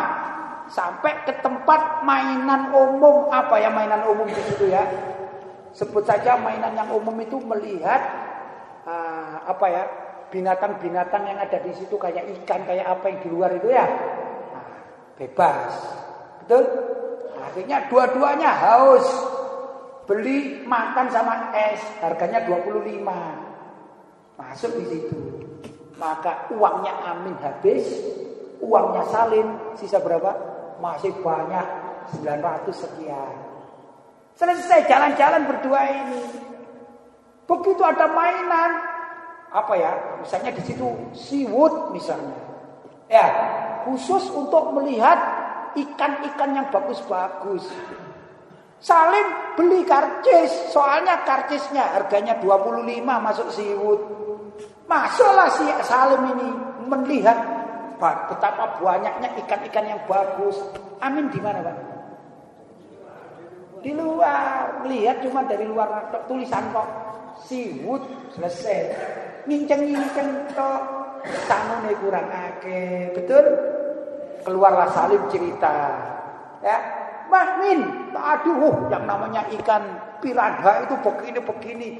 Sampai ke tempat mainan umum. Apa ya mainan umum di situ ya? Sebut saja mainan yang umum itu melihat uh, apa ya binatang-binatang yang ada di situ kayak ikan kayak apa yang di luar itu ya. Nah, bebas. Betul? Akhirnya dua-duanya haus. Beli makan sama es. Harganya 25 masuk di situ maka uangnya Amin habis uangnya Salim sisa berapa masih banyak 900 sekian selesai jalan-jalan berdua ini Begitu ada mainan, apa ya? Misalnya di situ seawood misalnya. Ya, khusus untuk melihat ikan-ikan yang bagus-bagus. Salim beli karcis, soalnya karcisnya harganya 25 masuk seawood. Masuklah si Salim ini melihat betapa banyaknya ikan-ikan yang bagus. Amin di mana, Pak? Di luar, melihat cuma dari luar tulisan kok. Siwut selesai. Nginceng-nginceng tok. Tanune kurang akeh. Betul? Keluarlah Salim cerita. Ya. Mahmin, aduh, yang namanya ikan piranha itu begini-begini.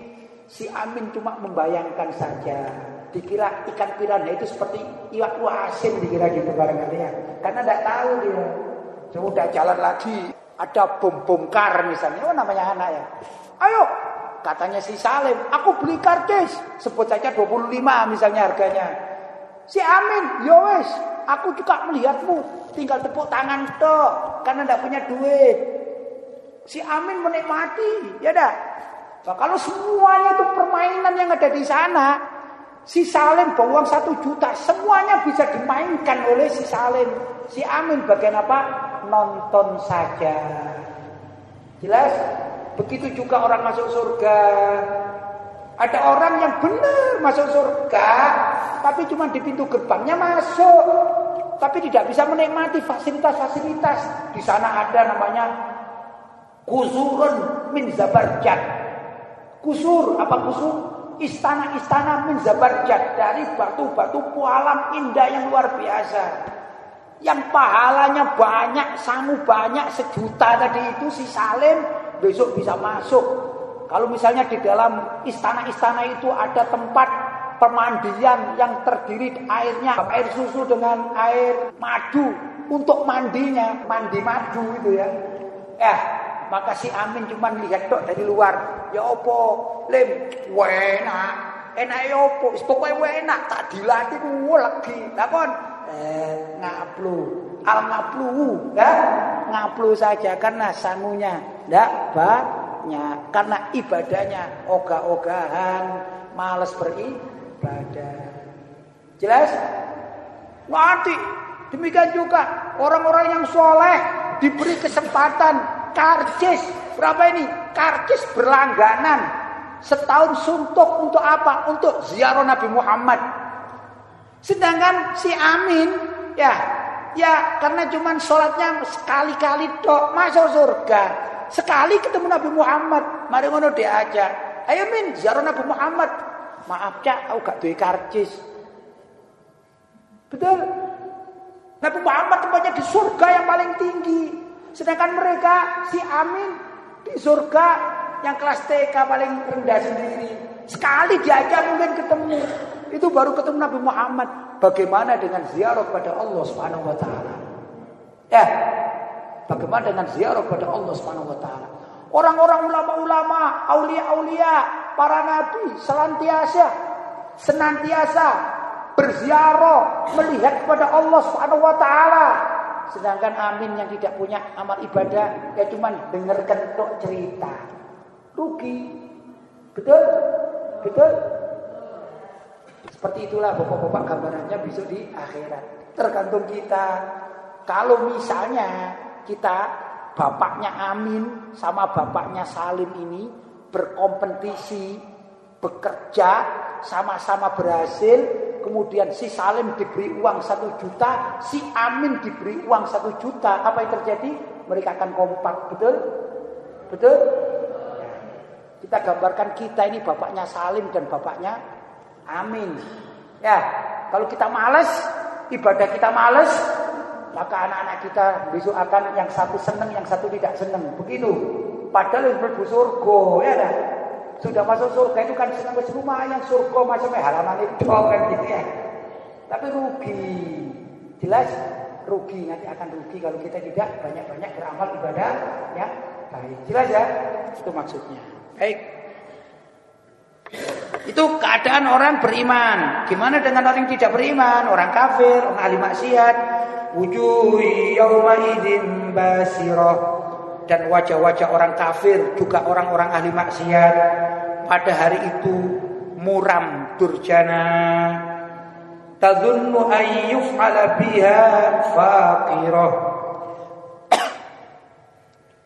Si Amin cuma membayangkan saja. Dikira ikan piranha itu seperti iwak asin dikira gitu barangkali ya. Karena tidak tahu dia. Sudah jalan lagi, ada bom bongkar misalnya, oh namanya anak ya. Ayo, katanya si Salim, aku beli karcis, sebut saja 25 misalnya harganya. Si Amin, yowes, aku juga melihatmu tinggal tepuk tangan toh karena tidak punya duit. Si Amin menikmati, ya dah. Nah, kalau semuanya itu permainan yang ada di sana, si Salim bawa uang satu juta, semuanya bisa dimainkan oleh si Salim. Si Amin bagian apa? Nonton saja. Jelas? Begitu juga orang masuk surga. Ada orang yang benar masuk surga, tapi cuma di pintu gerbangnya masuk tapi tidak bisa menikmati fasilitas-fasilitas. Di sana ada namanya kusurun min zabarjat. Kusur, apa kusur? Istana-istana min zabarjat dari batu-batu pualam indah yang luar biasa. Yang pahalanya banyak, sangu banyak, sejuta tadi itu si Salim besok bisa masuk. Kalau misalnya di dalam istana-istana itu ada tempat pemandian yang terdiri airnya air susu dengan air madu untuk mandinya mandi madu itu ya eh maka si Amin cuma lihat dok dari luar. Ya opo lim wena enak. Ya opo pokoknya enak. Tak dilatih ku lagi. Lakon eh ngaplu. Al ngaplu ya? Ngaplu saja karena sangunya ndak banyak. Karena ibadahnya ogah-ogahan. Males beribadah. Ibadah. Jelas? Nanti demikian juga orang-orang yang soleh diberi kesempatan karcis berapa ini? Karcis berlangganan setahun suntuk untuk apa? Untuk ziarah Nabi Muhammad. Sedangkan si Amin ya ya karena cuman sholatnya sekali-kali dok masuk surga. Sekali ketemu Nabi Muhammad, mari ngono diajak. Ayo min ziarah Nabi Muhammad. Maaf cak, aku gak duwe karcis. Betul? Nabi Muhammad tempatnya di surga yang paling tinggi. Sedangkan mereka si Amin di surga yang kelas TK paling rendah sendiri. Sekali diajak mungkin ketemu. Itu baru ketemu Nabi Muhammad. Bagaimana dengan ziarah pada Allah Subhanahu wa taala? Ya. Bagaimana dengan ziarah pada Allah Subhanahu wa taala? Orang-orang ulama-ulama, aulia-aulia, para nabi senantiasa senantiasa berziarah melihat kepada Allah Subhanahu wa taala. Sedangkan Amin yang tidak punya amal ibadah ya cuma dengarkan tok cerita. Rugi. Betul? Betul? Seperti itulah bapak-bapak gambarannya besok di akhirat. Tergantung kita. Kalau misalnya kita bapaknya Amin sama bapaknya Salim ini berkompetisi, bekerja, sama-sama berhasil, kemudian si Salim diberi uang satu juta, si Amin diberi uang satu juta, apa yang terjadi? Mereka akan kompak, betul? Betul? Kita gambarkan kita ini bapaknya Salim dan bapaknya Amin. Ya, kalau kita males, ibadah kita males, maka anak-anak kita besok akan yang satu senang, yang satu tidak senang. Begitu. Padahal yang surga, ya kan? Sudah masuk surga itu kan senang rumah yang surga macam halaman itu kan gitu ya. Tapi rugi. Jelas rugi nanti akan rugi kalau kita tidak banyak-banyak beramal ibadah ya baik. Jelas ya? Itu maksudnya. Baik. Itu keadaan orang beriman. Gimana dengan orang yang tidak beriman? Orang kafir, orang ahli maksiat. Wujuh yauma basirah dan wajah-wajah orang kafir juga orang-orang ahli maksiat pada hari itu muram durjana. Tadunnu ayyuf biha faqirah.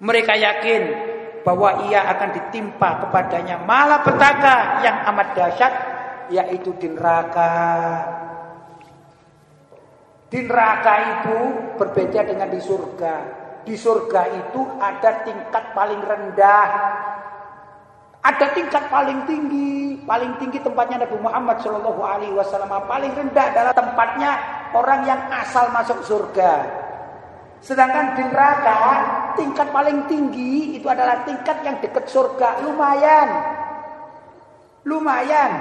Mereka yakin bahwa ia akan ditimpa kepadanya malapetaka yang amat dahsyat yaitu di neraka. Di neraka itu berbeda dengan di surga. Di surga itu ada tingkat paling rendah. Ada tingkat paling tinggi, paling tinggi tempatnya Nabi Muhammad Shallallahu Alaihi Wasallam. Paling rendah adalah tempatnya orang yang asal masuk surga. Sedangkan di neraka tingkat paling tinggi itu adalah tingkat yang dekat surga. Lumayan. Lumayan.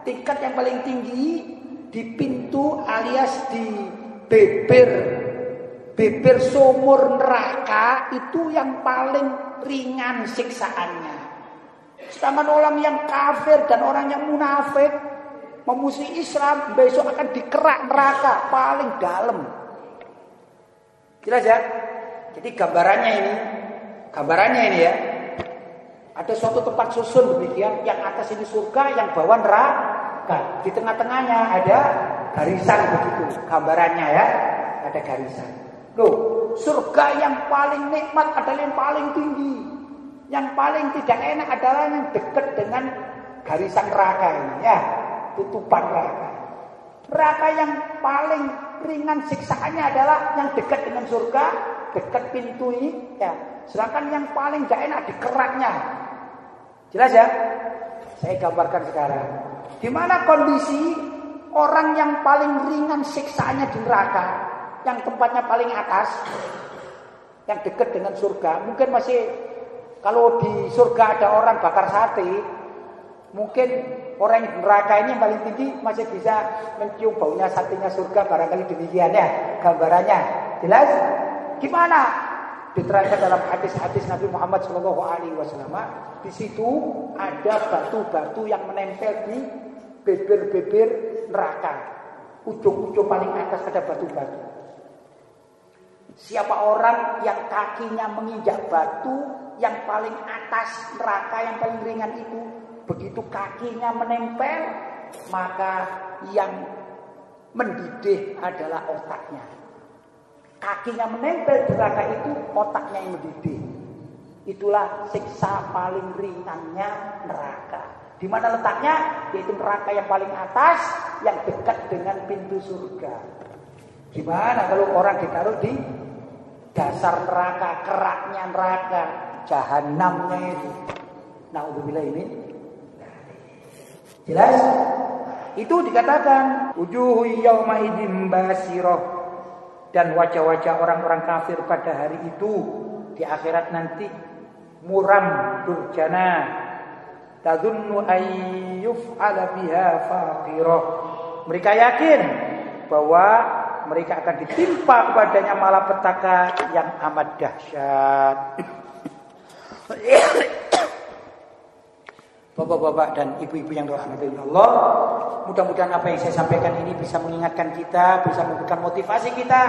Tingkat yang paling tinggi di pintu alias di bibir bibir sumur neraka itu yang paling ringan siksaannya. Sedangkan orang yang kafir dan orang yang munafik memusuhi Islam besok akan dikerak neraka paling dalam. Jelas ya? Jadi gambarannya ini, gambarannya ini ya. Ada suatu tempat susun demikian, yang atas ini surga, yang bawah neraka. Di tengah-tengahnya ada garisan begitu, gambarannya ya, ada garisan. Loh, surga yang paling nikmat adalah yang paling tinggi. Yang paling tidak enak adalah yang dekat dengan garisan neraka ini ya, tutupan neraka. Neraka yang paling ringan siksaannya adalah yang dekat dengan surga, dekat pintu ini ya. Sedangkan yang paling tidak enak di keraknya. Jelas ya? Saya gambarkan sekarang. Di mana kondisi orang yang paling ringan siksaannya di neraka, yang tempatnya paling atas, yang dekat dengan surga, mungkin masih kalau di surga ada orang bakar sate, mungkin orang yang neraka ini yang paling tinggi masih bisa mencium baunya satenya surga barangkali demikian ya gambarannya. Jelas? Gimana? Diterangkan dalam hadis-hadis Nabi Muhammad Shallallahu Alaihi Wasallam. Di situ ada batu-batu yang menempel di bibir-bibir neraka. Ujung-ujung paling atas ada batu-batu. Siapa orang yang kakinya menginjak batu yang paling atas neraka yang paling ringan itu, begitu kakinya menempel, maka yang mendidih adalah otaknya. Kakinya menempel neraka itu, otaknya yang mendidih. Itulah siksa paling ringannya neraka. Di mana letaknya? Yaitu neraka yang paling atas, yang dekat dengan pintu surga. Gimana kalau orang ditaruh di dasar neraka, keraknya neraka, jahanamnya itu. Nauzubillah ini. Jelas? Itu dikatakan wujuhu yauma idzin basirah dan wajah-wajah orang-orang kafir pada hari itu di akhirat nanti muram durjana tadunnu ayyuf ala biha faqirah mereka yakin bahwa mereka akan ditimpa kepadanya malapetaka yang amat dahsyat Bapak-bapak dan ibu-ibu yang dirahmati Allah, mudah-mudahan apa yang saya sampaikan ini bisa mengingatkan kita, bisa memberikan motivasi kita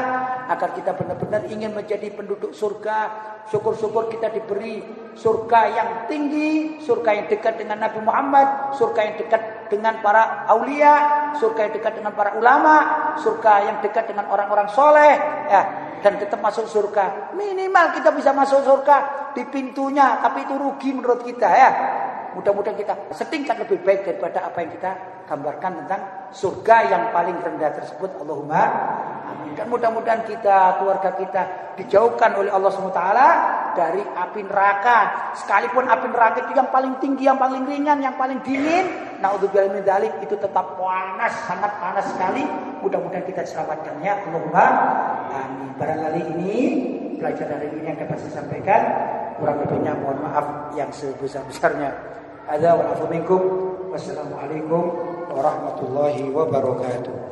agar kita benar-benar ingin menjadi penduduk surga. Syukur-syukur kita diberi surga yang tinggi, surga yang dekat dengan Nabi Muhammad, surga yang dekat dengan para aulia, surga yang dekat dengan para ulama, surga yang dekat dengan orang-orang soleh, ya, dan tetap masuk surga. Minimal kita bisa masuk surga di pintunya, tapi itu rugi menurut kita ya. Mudah-mudahan kita setingkat lebih baik daripada apa yang kita gambarkan tentang surga yang paling rendah tersebut. Allahumma amin. Dan mudah-mudahan kita, keluarga kita dijauhkan oleh Allah SWT dari api neraka. Sekalipun api neraka itu yang paling tinggi, yang paling ringan, yang paling dingin. Naudzubillah min dalik itu tetap panas, sangat panas sekali. Mudah-mudahan kita diselamatkannya. Allahumma amin. Barangkali ini pelajaran hari ini yang dapat saya sampaikan. Kurang lebihnya mohon maaf yang sebesar-besarnya. هذا والعفو منكم والسلام عليكم ورحمة الله وبركاته.